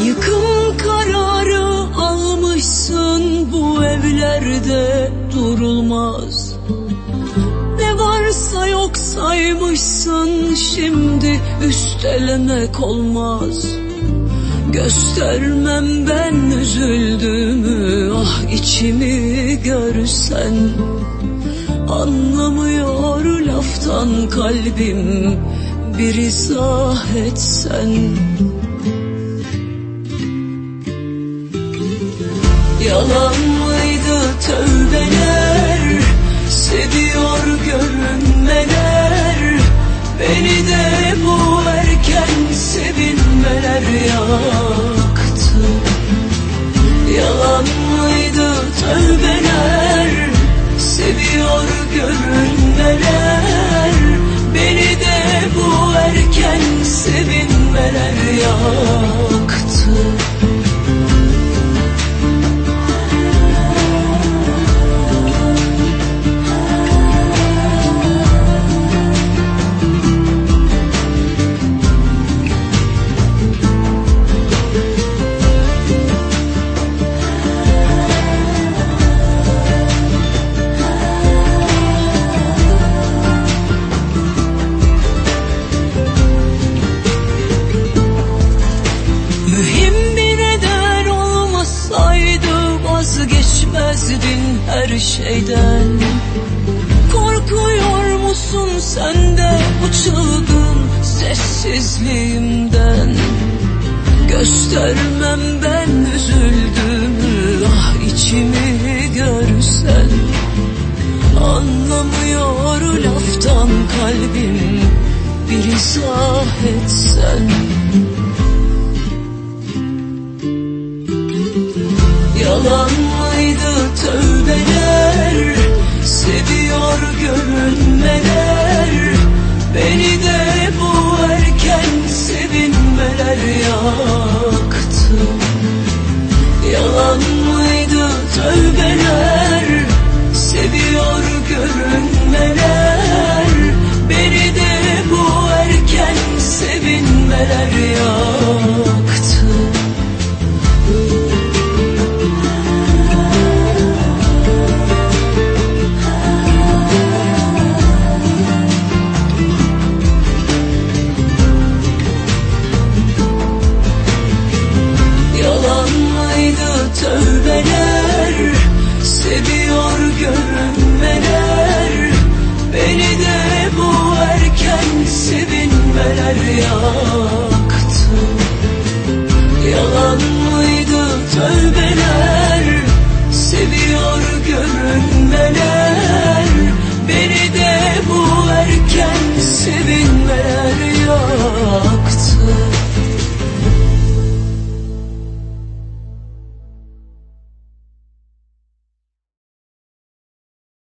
Yıkım kararı almışsın bu evlerde durulmaz. Ne varsa yok saymışsın şimdi üstelemek olmaz. Göstermem ben üzüldüğümü ah içimi görsen. Anlamıyor laftan kalbim bir izah etsen Yalan mıydı tövbeler? Seviyor görünmeler. Beni de bu erken sevinmeler yaktı. Yalan mıydı tövbeler? Seviyor görünmeler. Beni de bu erken sevinmeler yaktı Korkuyor musun sen de bu çılgın sessizliğimden. Göstermem ben üzüldüğümü ah içimi görsen. Anlamıyor laftan kalbim bir izah etsen. Yalan mıydı tövbeler görünmeler sevinmeler yaktı? Yalan mıydı? Tövbeler